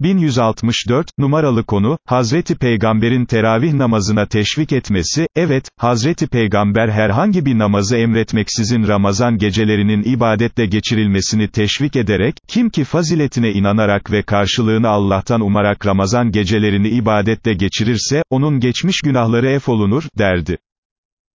1164, numaralı konu, Hazreti Peygamber'in teravih namazına teşvik etmesi, evet, Hazreti Peygamber herhangi bir namazı emretmeksizin Ramazan gecelerinin ibadetle geçirilmesini teşvik ederek, kim ki faziletine inanarak ve karşılığını Allah'tan umarak Ramazan gecelerini ibadetle geçirirse, onun geçmiş günahları efolunur, derdi.